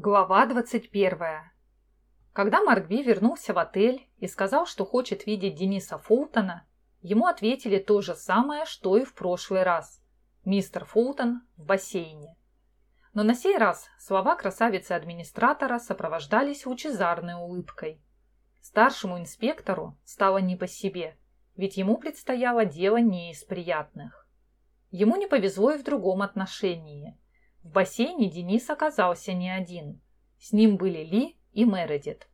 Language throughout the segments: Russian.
Глава 21. Когда Маркби вернулся в отель и сказал, что хочет видеть Дениса Фултона, ему ответили то же самое, что и в прошлый раз. Мистер Фултон в бассейне. Но на сей раз слова красавицы-администратора сопровождались лучезарной улыбкой. Старшему инспектору стало не по себе, ведь ему предстояло дело не из приятных. Ему не повезло и в другом отношении – в бассейне Денис оказался не один. С ним были Ли и Мередит.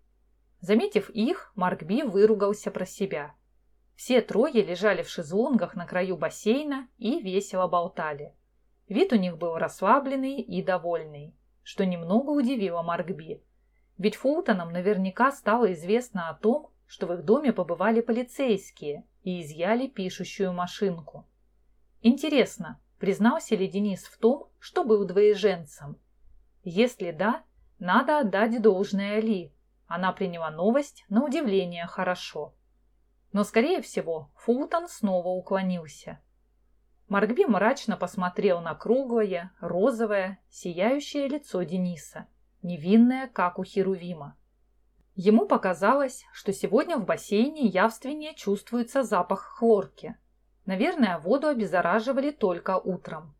Заметив их, Марк Би выругался про себя. Все трое лежали в шезлонгах на краю бассейна и весело болтали. Вид у них был расслабленный и довольный, что немного удивило Марк Би. Ведь Фултонам наверняка стало известно о том, что в их доме побывали полицейские и изъяли пишущую машинку. Интересно, Признался ли Денис в том, что был двоеженцем? Если да, надо отдать должное Али. Она приняла новость на удивление хорошо. Но, скорее всего, Фултон снова уклонился. Маркби мрачно посмотрел на круглое, розовое, сияющее лицо Дениса, невинное, как у Херувима. Ему показалось, что сегодня в бассейне явственнее чувствуется запах хлорки – Наверное, воду обеззараживали только утром.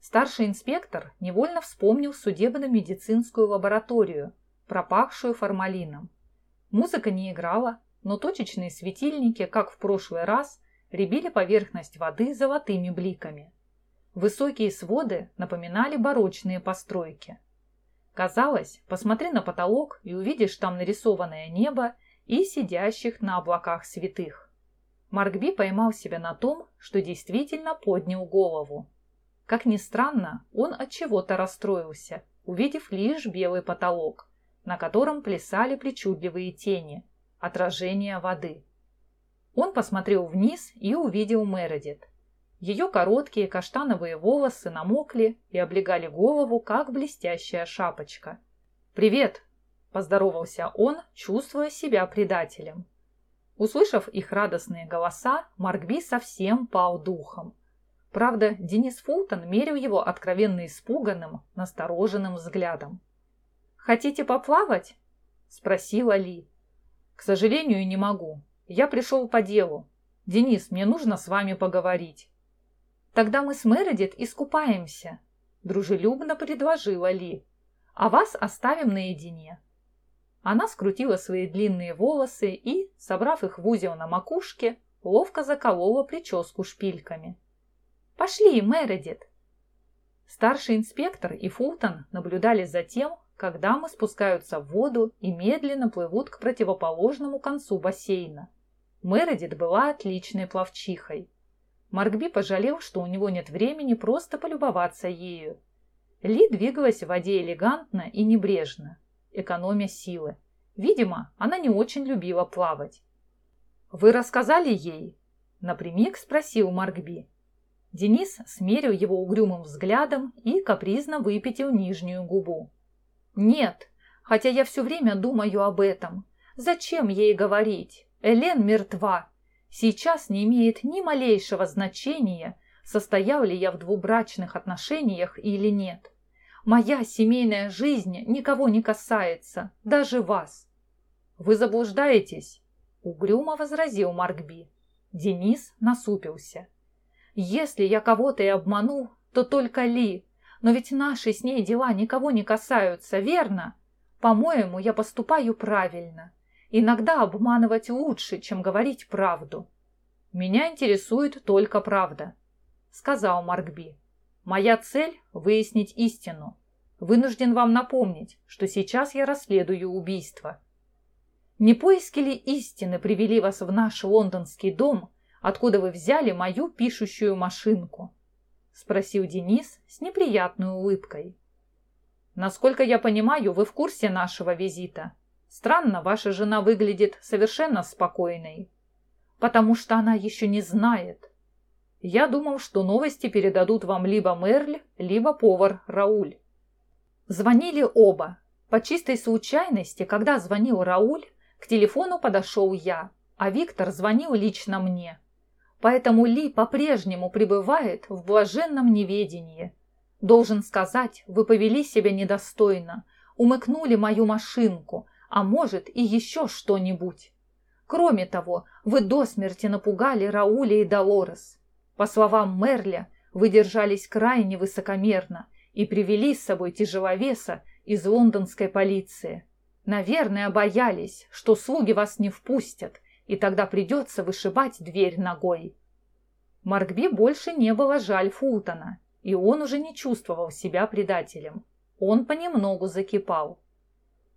Старший инспектор невольно вспомнил судебно-медицинскую лабораторию, пропахшую формалином. Музыка не играла, но точечные светильники, как в прошлый раз, рябили поверхность воды золотыми бликами. Высокие своды напоминали барочные постройки. Казалось, посмотри на потолок и увидишь там нарисованное небо и сидящих на облаках святых. Маркби поймал себя на том, что действительно поднял голову. Как ни странно, он от чего-то расстроился, увидев лишь белый потолок, на котором плясали причудливые тени, отражение воды. Он посмотрел вниз и увидел Мередит. Ее короткие каштановые волосы намокли и облегали голову, как блестящая шапочка. «Привет!» – поздоровался он, чувствуя себя предателем. Услышав их радостные голоса, Маркби совсем пал духом. Правда, Денис Фултон мерил его откровенно испуганным, настороженным взглядом. «Хотите поплавать?» – спросила Ли. «К сожалению, не могу. Я пришел по делу. Денис, мне нужно с вами поговорить». «Тогда мы с Мередит искупаемся», – дружелюбно предложила Ли. «А вас оставим наедине». Она скрутила свои длинные волосы и, собрав их в узел на макушке, ловко заколола прическу шпильками. «Пошли, Мередит!» Старший инспектор и Фултон наблюдали за тем, как дамы спускаются в воду и медленно плывут к противоположному концу бассейна. Мередит была отличной пловчихой. Маркби пожалел, что у него нет времени просто полюбоваться ею. Ли двигалась в воде элегантно и небрежно, экономя силы. Видимо, она не очень любила плавать. «Вы рассказали ей?» – напрямик спросил Маркби. Денис смерил его угрюмым взглядом и капризно выпятил нижнюю губу. «Нет, хотя я все время думаю об этом. Зачем ей говорить? Элен мертва. Сейчас не имеет ни малейшего значения, состоял ли я в двубрачных отношениях или нет. Моя семейная жизнь никого не касается, даже вас. Вы заблуждаетесь, угрюмо возразил Маркби. Денис насупился. Если я кого-то и обманул, то только Ли. Но ведь наши с ней дела никого не касаются, верно? По-моему, я поступаю правильно. Иногда обманывать лучше, чем говорить правду. Меня интересует только правда, сказал Маркби. Моя цель – выяснить истину. Вынужден вам напомнить, что сейчас я расследую убийство. Не поиски ли истины привели вас в наш лондонский дом, откуда вы взяли мою пишущую машинку? Спросил Денис с неприятной улыбкой. Насколько я понимаю, вы в курсе нашего визита. Странно, ваша жена выглядит совершенно спокойной. Потому что она еще не знает, я думал, что новости передадут вам либо Мерль, либо повар Рауль. Звонили оба. По чистой случайности, когда звонил Рауль, к телефону подошел я, а Виктор звонил лично мне. Поэтому Ли по-прежнему пребывает в блаженном неведении. Должен сказать, вы повели себя недостойно, умыкнули мою машинку, а может и еще что-нибудь. Кроме того, вы до смерти напугали Рауля и Долорес. По словам Мерля, вы держались крайне высокомерно и привели с собой тяжеловеса из лондонской полиции. Наверное, боялись, что слуги вас не впустят, и тогда придется вышибать дверь ногой. Маркби больше не было жаль Фултона, и он уже не чувствовал себя предателем. Он понемногу закипал.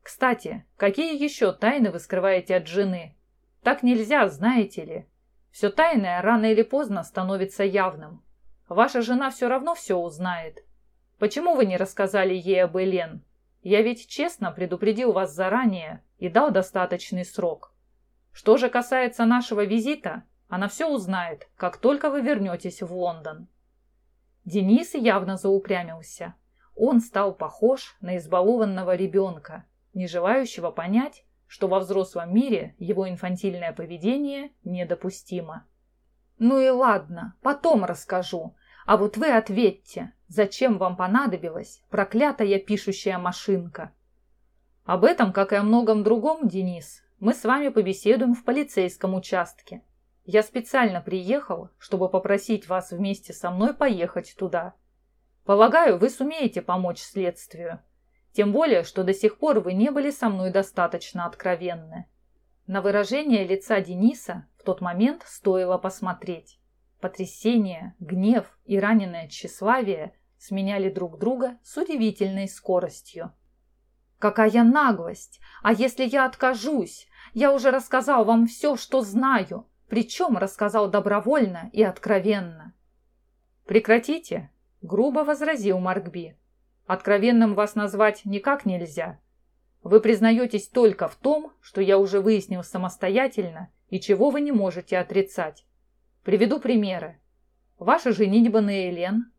«Кстати, какие еще тайны вы скрываете от жены? Так нельзя, знаете ли. Все тайное рано или поздно становится явным. Ваша жена все равно все узнает. Почему вы не рассказали ей об Элен? Я ведь честно предупредил вас заранее и дал достаточный срок. Что же касается нашего визита, она все узнает, как только вы вернетесь в Лондон». Денис явно заупрямился. Он стал похож на избалованного ребенка, не желающего понять, что во взрослом мире его инфантильное поведение недопустимо. «Ну и ладно, потом расскажу. А вот вы ответьте, зачем вам понадобилась проклятая пишущая машинка?» «Об этом, как и о многом другом, Денис, мы с вами побеседуем в полицейском участке. Я специально приехал, чтобы попросить вас вместе со мной поехать туда. Полагаю, вы сумеете помочь следствию. Тем более, что до сих пор вы не были со мной достаточно откровенны. На выражение лица Дениса в тот момент стоило посмотреть. Потрясение, гнев и раненое тщеславие сменяли друг друга с удивительной скоростью. «Какая наглость! А если я откажусь? Я уже рассказал вам все, что знаю, причем рассказал добровольно и откровенно». «Прекратите!» – грубо возразил Маркби. Откровенным вас назвать никак нельзя. Вы признаетесь только в том, что я уже выяснил самостоятельно и чего вы не можете отрицать. Приведу примеры. Ваша женитьба на Элен,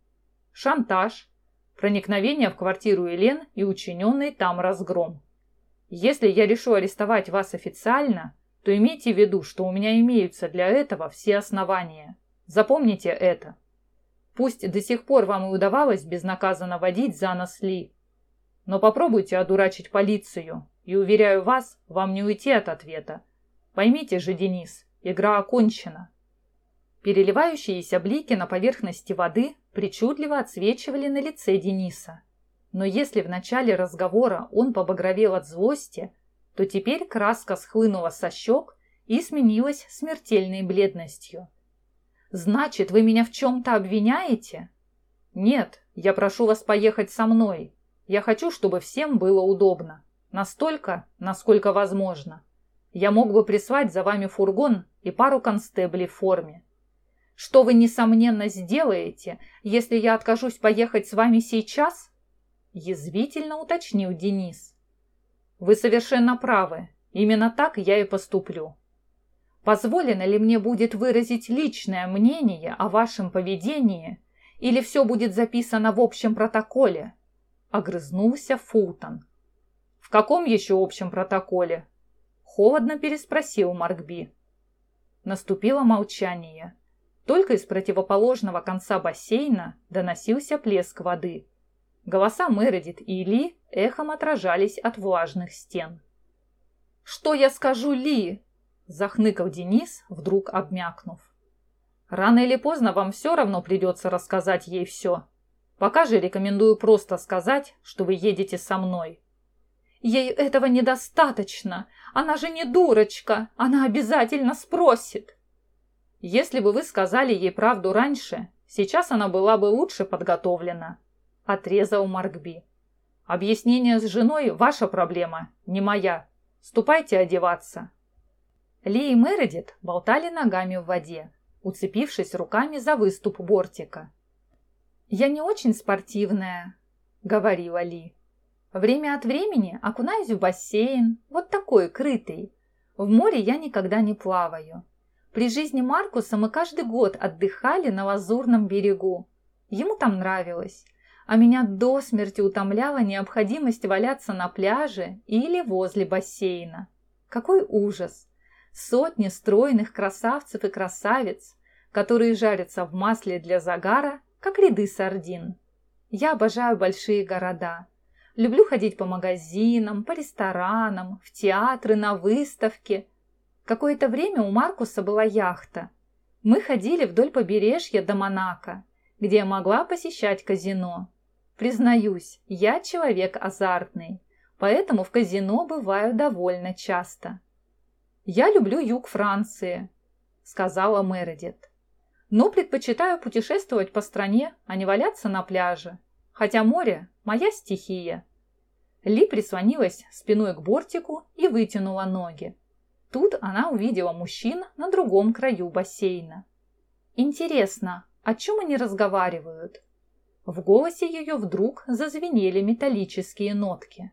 шантаж, проникновение в квартиру Элен и учиненный там разгром. Если я решу арестовать вас официально, то имейте в виду, что у меня имеются для этого все основания. Запомните это. Пусть до сих пор вам и удавалось безнаказанно водить за нос Ли. Но попробуйте одурачить полицию, и, уверяю вас, вам не уйти от ответа. Поймите же, Денис, игра окончена. Переливающиеся блики на поверхности воды причудливо отсвечивали на лице Дениса. Но если в начале разговора он побагровел от злости, то теперь краска схлынула со щек и сменилась смертельной бледностью. Значит, вы меня в чем-то обвиняете? Нет, я прошу вас поехать со мной. Я хочу, чтобы всем было удобно. Настолько, насколько возможно. Я мог бы прислать за вами фургон и пару констеблей в форме. Что вы, несомненно, сделаете, если я откажусь поехать с вами сейчас? Язвительно уточнил Денис. Вы совершенно правы. Именно так я и поступлю. Позволено ли мне будет выразить личное мнение о вашем поведении или все будет записано в общем протоколе?» Огрызнулся Фултон. «В каком еще общем протоколе?» Холодно переспросил Маркби. Наступило молчание. Только из противоположного конца бассейна доносился плеск воды. Голоса Мередит и Ли эхом отражались от влажных стен. «Что я скажу Ли?» Захныкал Денис, вдруг обмякнув. Рано или поздно вам все равно придется рассказать ей все. Пока же рекомендую просто сказать, что вы едете со мной. Ей этого недостаточно. Она же не дурочка. Она обязательно спросит. Если бы вы сказали ей правду раньше, сейчас она была бы лучше подготовлена. Отрезал Маркби. Объяснение с женой – ваша проблема, не моя. Ступайте одеваться. Ли и Мередит болтали ногами в воде, уцепившись руками за выступ бортика. «Я не очень спортивная», — говорила Ли. «Время от времени окунаюсь в бассейн, вот такой, крытый. В море я никогда не плаваю. При жизни Маркуса мы каждый год отдыхали на Лазурном берегу. Ему там нравилось, а меня до смерти утомляла необходимость валяться на пляже или возле бассейна. Какой ужас! Сотни стройных красавцев и красавиц, которые жарятся в масле для загара, как ряды сардин. Я обожаю большие города. Люблю ходить по магазинам, по ресторанам, в театры, на выставки. Какое-то время у Маркуса была яхта. Мы ходили вдоль побережья до Монако, где я могла посещать казино. Признаюсь, я человек азартный, поэтому в казино бываю довольно часто. «Я люблю юг Франции», — сказала Мередит. «Но предпочитаю путешествовать по стране, а не валяться на пляже. Хотя море – моя стихия». Ли прислонилась спиной к бортику и вытянула ноги. Тут она увидела мужчин на другом краю бассейна. «Интересно, о чем они разговаривают?» В голосе ее вдруг зазвенели металлические нотки.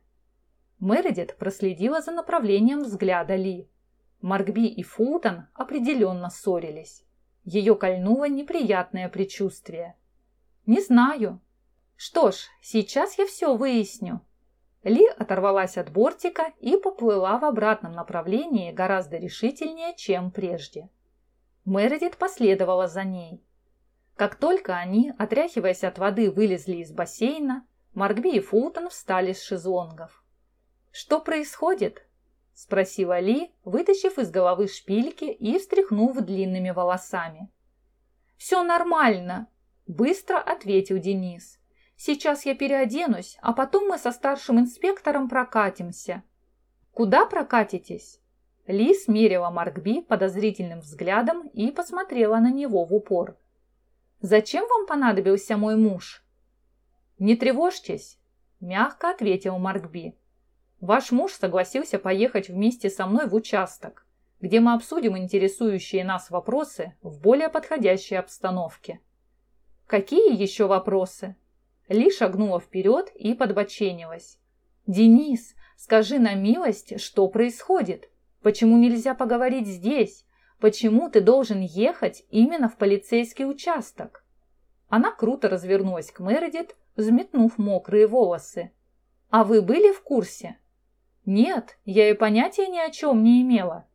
Мередит проследила за направлением взгляда Ли. Маркби и Фултон определенно ссорились. Ее кольнуло неприятное предчувствие. «Не знаю». «Что ж, сейчас я все выясню». Ли оторвалась от бортика и поплыла в обратном направлении гораздо решительнее, чем прежде. Мередит последовала за ней. Как только они, отряхиваясь от воды, вылезли из бассейна, Маркби и Фултон встали с шезлонгов. «Что происходит?» – спросила Ли, вытащив из головы шпильки и встряхнув длинными волосами. «Все нормально», – быстро ответил Денис. «Сейчас я переоденусь, а потом мы со старшим инспектором прокатимся». «Куда прокатитесь?» Ли смерила Маркби подозрительным взглядом и посмотрела на него в упор. «Зачем вам понадобился мой муж?» «Не тревожьтесь», – мягко ответил Маркби. Ваш муж согласился поехать вместе со мной в участок, где мы обсудим интересующие нас вопросы в более подходящей обстановке. Какие еще вопросы? Ли шагнула вперед и подбоченилась. «Денис, скажи на милость, что происходит? Почему нельзя поговорить здесь? Почему ты должен ехать именно в полицейский участок?» Она круто развернулась к Мередит, взметнув мокрые волосы. «А вы были в курсе?» Нет, я и понятия ни о чем не имела.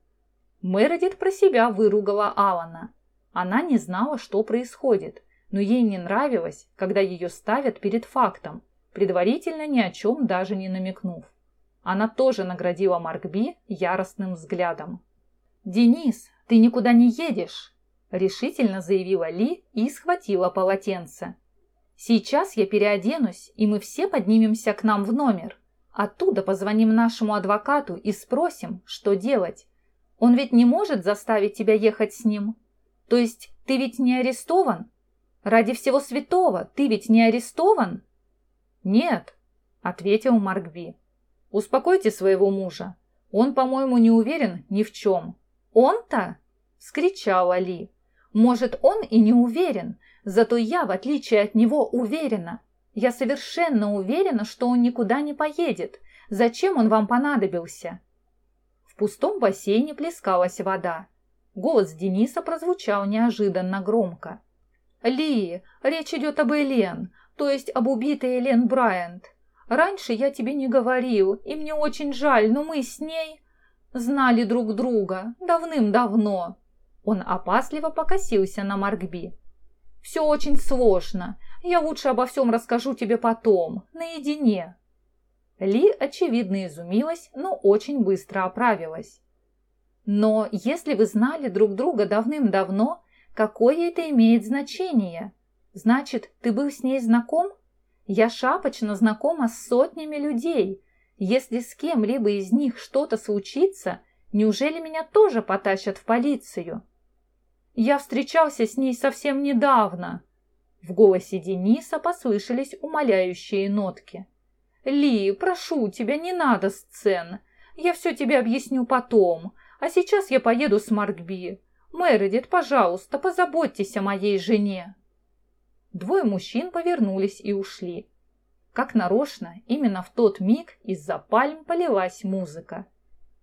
Мередит про себя выругала Алана. Она не знала, что происходит, но ей не нравилось, когда ее ставят перед фактом, предварительно ни о чем даже не намекнув. Она тоже наградила Маркби яростным взглядом. «Денис, ты никуда не едешь!» – решительно заявила Ли и схватила полотенце. «Сейчас я переоденусь, и мы все поднимемся к нам в номер. Оттуда позвоним нашему адвокату и спросим, что делать. Он ведь не может заставить тебя ехать с ним. То есть ты ведь не арестован? Ради всего святого, ты ведь не арестован? Нет, ответил Маркби. Успокойте своего мужа. Он, по-моему, не уверен ни в чем. Он-то? Скричала Ли. Может, он и не уверен, зато я, в отличие от него, уверена. Я совершенно уверена, что он никуда не поедет. Зачем он вам понадобился?» В пустом бассейне плескалась вода. Голос Дениса прозвучал неожиданно громко. «Ли, речь идет об Элен, то есть об убитой Элен Брайант. Раньше я тебе не говорил, и мне очень жаль, но мы с ней знали друг друга давным-давно». Он опасливо покосился на Маркби. «Все очень сложно. Я лучше обо всем расскажу тебе потом, наедине». Ли, очевидно, изумилась, но очень быстро оправилась. «Но если вы знали друг друга давным-давно, какое это имеет значение? Значит, ты был с ней знаком? Я шапочно знакома с сотнями людей. Если с кем-либо из них что-то случится, неужели меня тоже потащат в полицию?» «Я встречался с ней совсем недавно», в голосе Дениса послышались умоляющие нотки. «Ли, прошу тебя, не надо сцен. Я все тебе объясню потом. А сейчас я поеду с Маркби. Мередит, пожалуйста, позаботьтесь о моей жене». Двое мужчин повернулись и ушли. Как нарочно, именно в тот миг из-за пальм полилась музыка.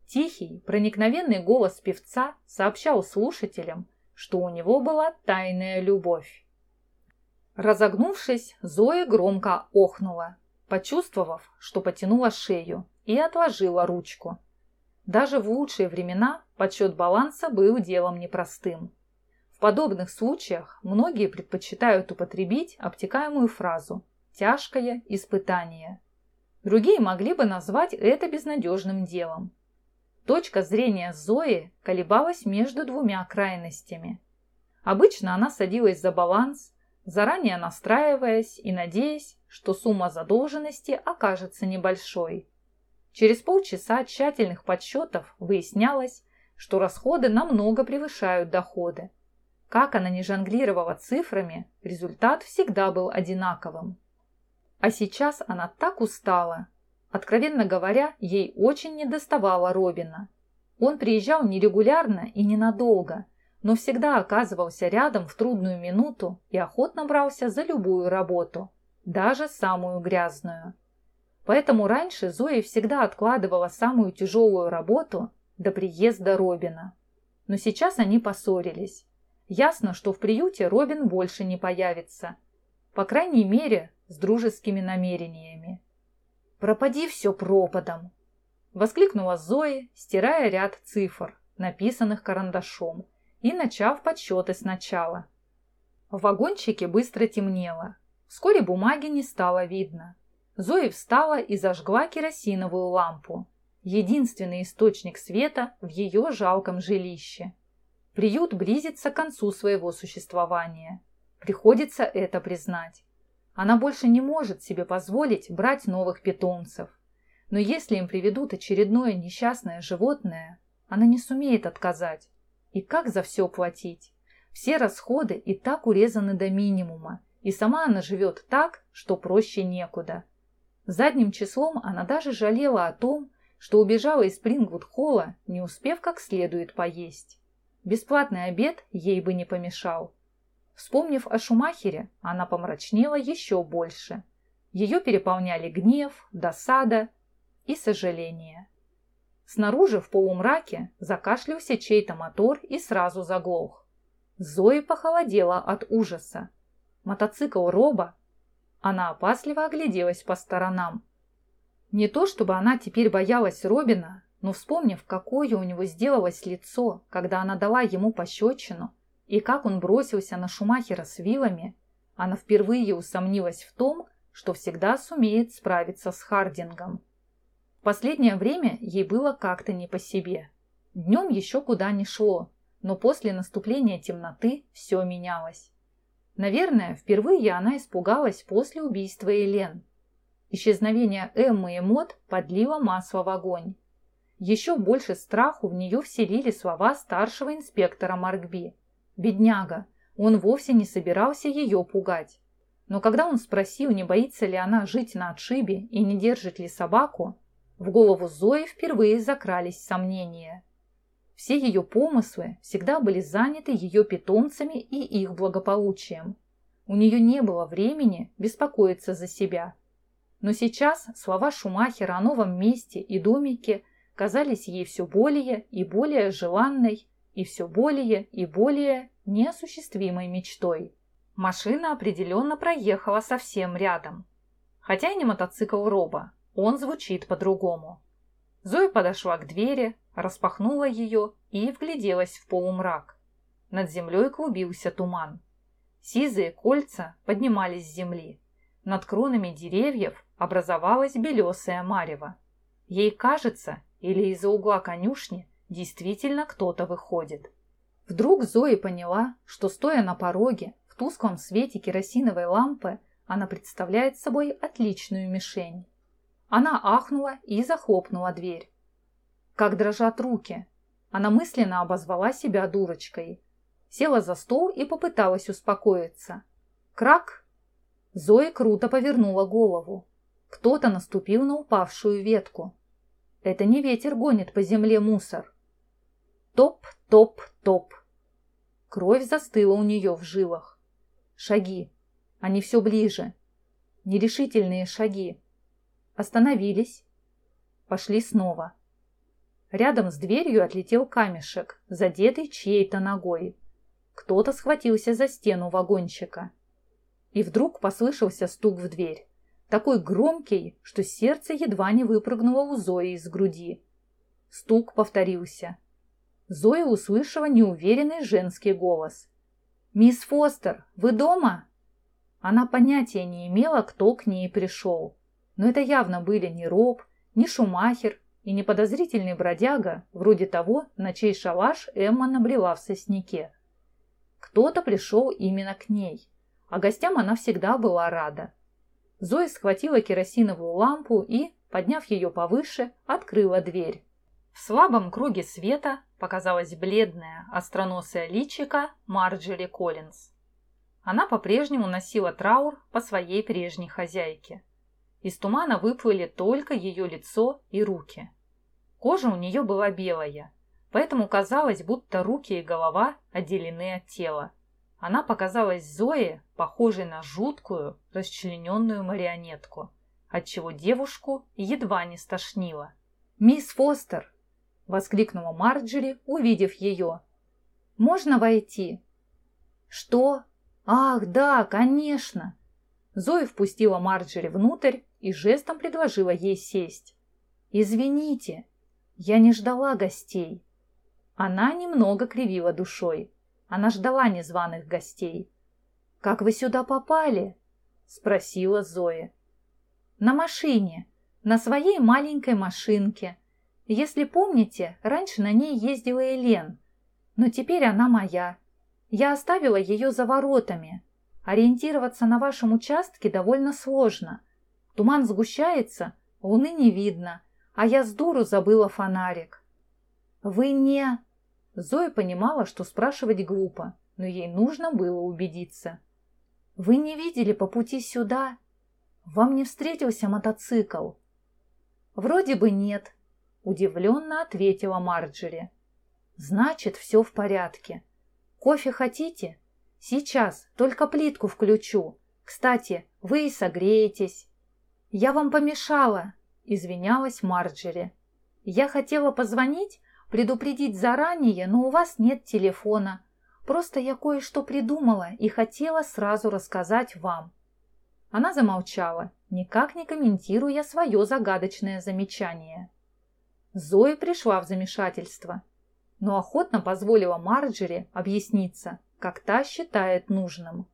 Тихий, проникновенный голос певца сообщал слушателям, что у него была тайная любовь. Разогнувшись, Зоя громко охнула, почувствовав, что потянула шею, и отложила ручку. Даже в лучшие времена подсчет баланса был делом непростым. В подобных случаях многие предпочитают употребить обтекаемую фразу «тяжкое испытание». Другие могли бы назвать это безнадежным делом. Точка зрения Зои колебалась между двумя крайностями. Обычно она садилась за баланс, заранее настраиваясь и надеясь, что сумма задолженности окажется небольшой. Через полчаса тщательных подсчетов выяснялось, что расходы намного превышают доходы. Как она не жонглировала цифрами, результат всегда был одинаковым. А сейчас она так устала. Откровенно говоря, ей очень недоставало Робина. Он приезжал нерегулярно и ненадолго, но всегда оказывался рядом в трудную минуту и охотно брался за любую работу, даже самую грязную. Поэтому раньше Зоя всегда откладывала самую тяжелую работу до приезда Робина. Но сейчас они поссорились. Ясно, что в приюте Робин больше не появится. По крайней мере, с дружескими намерениями. «Пропади все пропадом!» Воскликнула Зоя, стирая ряд цифр, написанных карандашом, и начав подсчеты сначала. В вагончике быстро темнело. Вскоре бумаги не стало видно. Зоя встала и зажгла керосиновую лампу единственный источник света в ее жалком жилище. Приют близится к концу своего существования. Приходится это признать. Она больше не может себе позволить брать новых питомцев. Но если им приведут очередное несчастное животное, она не сумеет отказать. И как за все платить? Все расходы и так урезаны до минимума, и сама она живет так, что проще некуда. Задним числом она даже жалела о том, что убежала из Спрингвуд-холла, не успев как следует поесть. Бесплатный обед ей бы не помешал. Вспомнив о Шумахере, она помрачнела еще больше. Ее переполняли гнев, досада и сожаление. Снаружи в полумраке закашлялся чей-то мотор и сразу заглох. Зои похолодела от ужаса. Мотоцикл Роба. Она опасливо огляделась по сторонам. Не то чтобы она теперь боялась Робина, но вспомнив, какое у него сделалось лицо, когда она дала ему пощечину, и как он бросился на Шумахера с вилами, она впервые усомнилась в том, что всегда сумеет справиться с Хардингом. В последнее время ей было как-то не по себе. Днем еще куда ни шло, но после наступления темноты все менялось. Наверное, впервые она испугалась после убийства Элен – Исчезновение Эммы и Мот подлило масло в огонь. Еще больше страху в нее вселили слова старшего инспектора Маркби. Бедняга, он вовсе не собирался ее пугать. Но когда он спросил, не боится ли она жить на отшибе и не держит ли собаку, в голову Зои впервые закрались сомнения. Все ее помыслы всегда были заняты ее питомцами и их благополучием. У нее не было времени беспокоиться за себя – но сейчас слова Шумахера о новом месте и домике казались ей все более и более желанной и все более и более неосуществимой мечтой. Машина определенно проехала совсем рядом. Хотя и не мотоцикл Роба, он звучит по-другому. Зоя подошла к двери, распахнула ее и вгляделась в полумрак. Над землей клубился туман. Сизые кольца поднимались с земли. Над кронами деревьев образовалась белесая марево. Ей кажется, или из-за угла конюшни действительно кто-то выходит. Вдруг Зои поняла, что, стоя на пороге, в тусклом свете керосиновой лампы, она представляет собой отличную мишень. Она ахнула и захлопнула дверь. Как дрожат руки. Она мысленно обозвала себя дурочкой. Села за стол и попыталась успокоиться. Крак! Зоя круто повернула голову. Кто-то наступил на упавшую ветку. Это не ветер гонит по земле мусор. Топ, топ, топ. Кровь застыла у нее в жилах. Шаги. Они все ближе. Нерешительные шаги. Остановились. Пошли снова. Рядом с дверью отлетел камешек, задетый чьей-то ногой. Кто-то схватился за стену вагончика. И вдруг послышался стук в дверь такой громкий, что сердце едва не выпрыгнуло у Зои из груди. Стук повторился. Зоя услышала неуверенный женский голос. «Мисс Фостер, вы дома?» Она понятия не имела, кто к ней пришел. Но это явно были не Роб, не Шумахер и не подозрительный бродяга, вроде того, на чей шалаш Эмма набрела в сосняке. Кто-то пришел именно к ней, а гостям она всегда была рада. Зоя схватила керосиновую лампу и, подняв ее повыше, открыла дверь. В слабом круге света показалась бледная, остроносая личика Марджери Коллинз. Она по-прежнему носила траур по своей прежней хозяйке. Из тумана выплыли только ее лицо и руки. Кожа у нее была белая, поэтому казалось, будто руки и голова отделены от тела. Она показалась Зое, похожей на жуткую, расчлененную марионетку, отчего девушку едва не стошнило. «Мисс Фостер!» — воскликнула Марджери, увидев ее. «Можно войти?» «Что? Ах, да, конечно!» Зоя впустила Марджери внутрь и жестом предложила ей сесть. «Извините, я не ждала гостей». Она немного кривила душой. Она ждала незваных гостей. «Как вы сюда попали?» – спросила Зоя. «На машине, на своей маленькой машинке. Если помните, раньше на ней ездила Элен, но теперь она моя. Я оставила ее за воротами. Ориентироваться на вашем участке довольно сложно. Туман сгущается, луны не видно, а я с дуру забыла фонарик. Вы не... Зоя понимала, что спрашивать глупо, но ей нужно было убедиться. Вы не видели по пути сюда? Вам не встретился мотоцикл? Вроде бы нет, удивленно ответила Марджери. Значит, все в порядке. Кофе хотите? Сейчас, только плитку включу. Кстати, вы и согреетесь. «Я вам помешала», – извинялась Марджери. «Я хотела позвонить, предупредить заранее, но у вас нет телефона. Просто я кое-что придумала и хотела сразу рассказать вам». Она замолчала, никак не комментируя свое загадочное замечание. Зоя пришла в замешательство, но охотно позволила Марджери объясниться, как та считает нужным.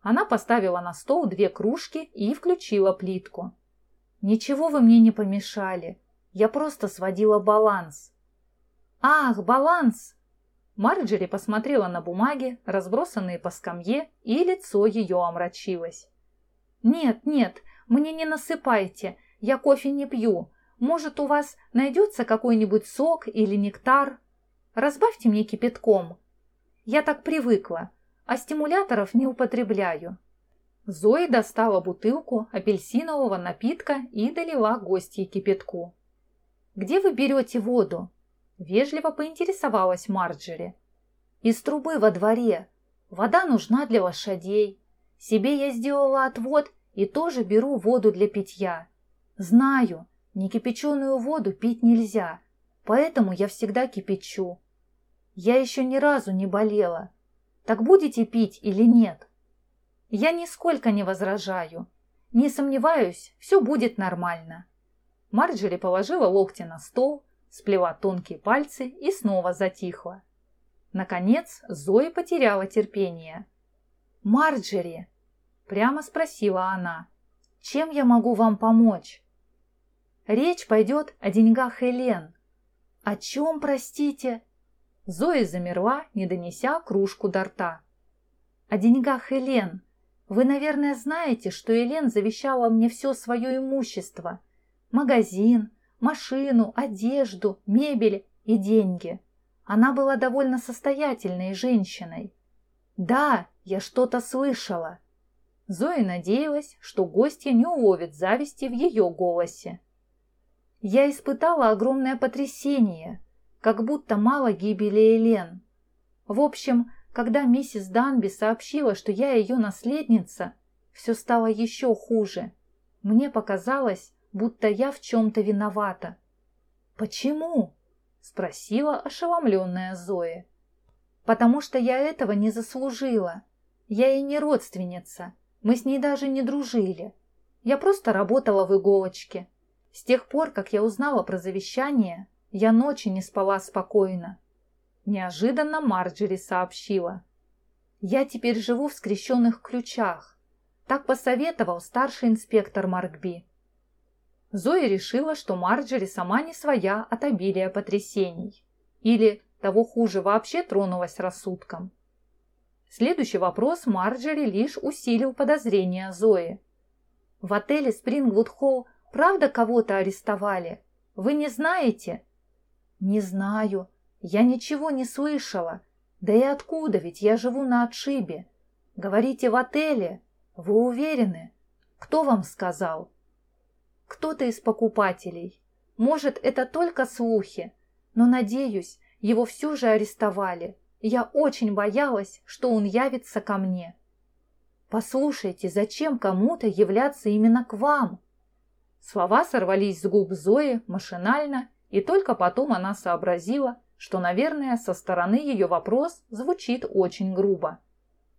Она поставила на стол две кружки и включила плитку. «Ничего вы мне не помешали. Я просто сводила баланс». «Ах, баланс!» Марджери посмотрела на бумаги, разбросанные по скамье, и лицо ее омрачилось. «Нет, нет, мне не насыпайте, я кофе не пью. Может, у вас найдется какой-нибудь сок или нектар? Разбавьте мне кипятком. Я так привыкла а стимуляторов не употребляю. Зои достала бутылку апельсинового напитка и долила гостье кипятку. «Где вы берете воду?» – вежливо поинтересовалась Марджери. «Из трубы во дворе. Вода нужна для лошадей. Себе я сделала отвод и тоже беру воду для питья. Знаю, некипяченую воду пить нельзя, поэтому я всегда кипячу. Я еще ни разу не болела, так будете пить или нет? Я нисколько не возражаю. Не сомневаюсь, все будет нормально. Марджери положила локти на стол, сплела тонкие пальцы и снова затихла. Наконец Зои потеряла терпение. «Марджери!» – прямо спросила она. «Чем я могу вам помочь?» «Речь пойдет о деньгах Элен». «О чем, простите?» Зоя замерла, не донеся кружку до рта. «О деньгах Элен. Вы, наверное, знаете, что Элен завещала мне все свое имущество. Магазин, машину, одежду, мебель и деньги. Она была довольно состоятельной женщиной. Да, я что-то слышала». Зоя надеялась, что гостья не уловит зависти в ее голосе. «Я испытала огромное потрясение», как будто мало гибели Элен. В общем, когда миссис Данби сообщила, что я ее наследница, все стало еще хуже. Мне показалось, будто я в чем-то виновата. «Почему?» – спросила ошеломленная Зоя. «Потому что я этого не заслужила. Я ей не родственница, мы с ней даже не дружили. Я просто работала в иголочке. С тех пор, как я узнала про завещание, я ночи не спала спокойно. Неожиданно Марджери сообщила. Я теперь живу в скрещенных ключах. Так посоветовал старший инспектор Маркби. Зоя решила, что Марджери сама не своя от обилия потрясений. Или, того хуже, вообще тронулась рассудком. Следующий вопрос Марджери лишь усилил подозрения Зои. «В отеле Спрингвуд Холл правда кого-то арестовали? Вы не знаете?» «Не знаю. Я ничего не слышала. Да и откуда, ведь я живу на отшибе. Говорите, в отеле? Вы уверены? Кто вам сказал?» «Кто-то из покупателей. Может, это только слухи, но, надеюсь, его все же арестовали. Я очень боялась, что он явится ко мне. «Послушайте, зачем кому-то являться именно к вам?» Слова сорвались с губ Зои машинально, и только потом она сообразила, что, наверное, со стороны ее вопрос звучит очень грубо.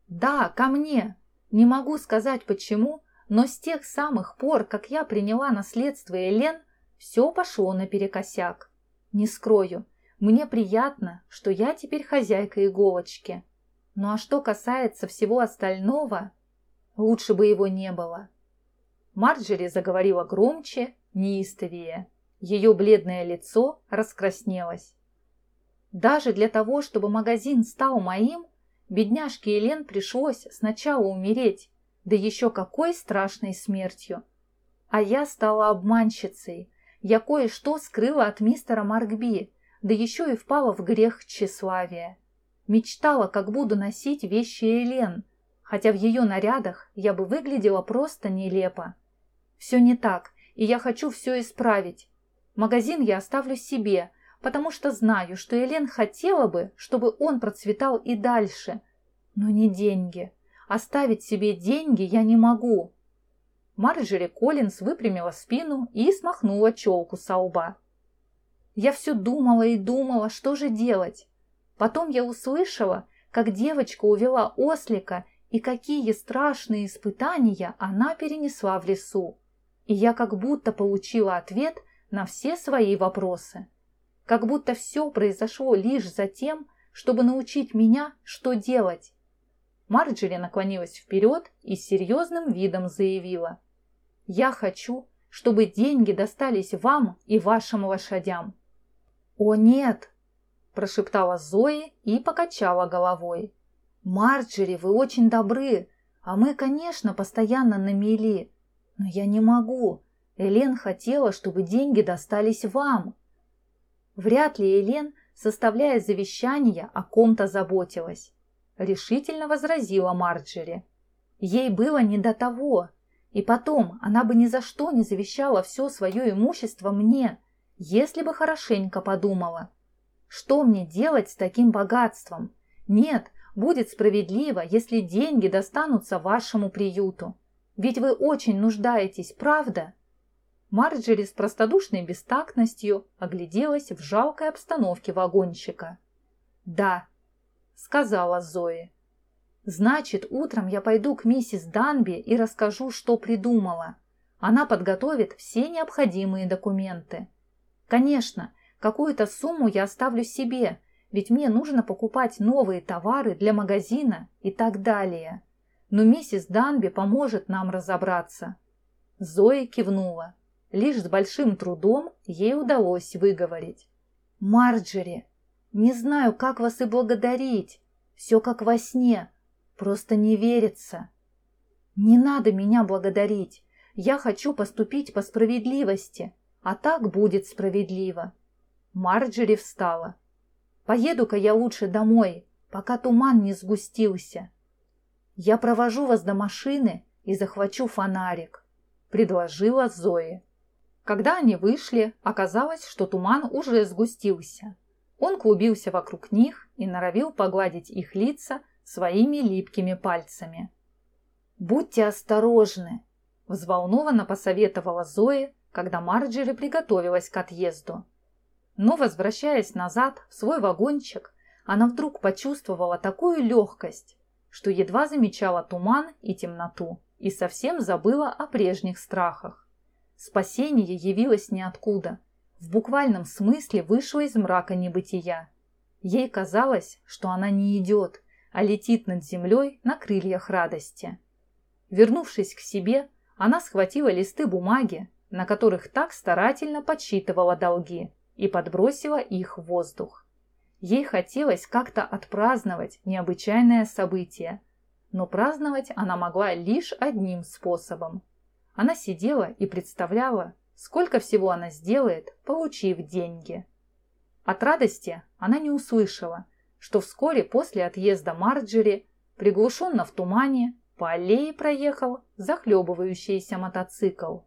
«Да, ко мне. Не могу сказать почему, но с тех самых пор, как я приняла наследство Элен, все пошло наперекосяк. Не скрою, мне приятно, что я теперь хозяйка иголочки. Ну а что касается всего остального, лучше бы его не было. Марджери заговорила громче, неистовее. Ее бледное лицо раскраснелось. Даже для того, чтобы магазин стал моим, бедняжке Елен пришлось сначала умереть, да еще какой страшной смертью. А я стала обманщицей. Я кое-что скрыла от мистера Маркби, да еще и впала в грех тщеславия. Мечтала, как буду носить вещи Элен, хотя в ее нарядах я бы выглядела просто нелепо. Все не так, и я хочу все исправить. Магазин я оставлю себе, потому что знаю, что Элен хотела бы, чтобы он процветал и дальше. Но не деньги. Оставить себе деньги я не могу. Марджери Коллинз выпрямила спину и смахнула челку со лба. Я все думала и думала, что же делать. Потом я услышала, как девочка увела ослика и какие страшные испытания она перенесла в лесу. И я как будто получила ответ на все свои вопросы. Как будто все произошло лишь за тем, чтобы научить меня, что делать. Марджери наклонилась вперед и с серьезным видом заявила. «Я хочу, чтобы деньги достались вам и вашим лошадям. «О, нет!» – прошептала Зои и покачала головой. «Марджери, вы очень добры, а мы, конечно, постоянно на мели. Но я не могу. Элен хотела, чтобы деньги достались вам». Вряд ли Элен, составляя завещание, о ком-то заботилась. Решительно возразила Марджери. Ей было не до того. И потом, она бы ни за что не завещала все свое имущество мне – если бы хорошенько подумала. Что мне делать с таким богатством? Нет, будет справедливо, если деньги достанутся вашему приюту. Ведь вы очень нуждаетесь, правда? Марджери с простодушной бестактностью огляделась в жалкой обстановке вагонщика. «Да», — сказала Зои. «Значит, утром я пойду к миссис Данби и расскажу, что придумала. Она подготовит все необходимые документы. Конечно, какую-то сумму я оставлю себе, ведь мне нужно покупать новые товары для магазина и так далее. Но миссис Данби поможет нам разобраться. Зоя кивнула. Лишь с большим трудом ей удалось выговорить. «Марджери, не знаю, как вас и благодарить. Все как во сне. Просто не верится. Не надо меня благодарить. Я хочу поступить по справедливости. А так будет справедливо. Марджери встала. Поеду-ка я лучше домой, пока туман не сгустился. Я провожу вас до машины и захвачу фонарик, предложила Зои. Когда они вышли, оказалось, что туман уже сгустился. Он клубился вокруг них и норовил погладить их лица своими липкими пальцами. «Будьте осторожны!» – взволнованно посоветовала Зои, когда Марджери приготовилась к отъезду. Но, возвращаясь назад в свой вагончик, она вдруг почувствовала такую легкость, что едва замечала туман и темноту и совсем забыла о прежних страхах. Спасение явилось ниоткуда, в буквальном смысле вышло из мрака небытия. Ей казалось, что она не идет, а летит над землей на крыльях радости. Вернувшись к себе, она схватила листы бумаги, на которых так старательно подсчитывала долги, и подбросила их в воздух. Ей хотелось как-то отпраздновать необычайное событие, но праздновать она могла лишь одним способом. Она сидела и представляла, сколько всего она сделает, получив деньги. От радости она не услышала, что вскоре после отъезда Марджери, приглушенно в тумане, по аллее проехал захлебывающийся мотоцикл.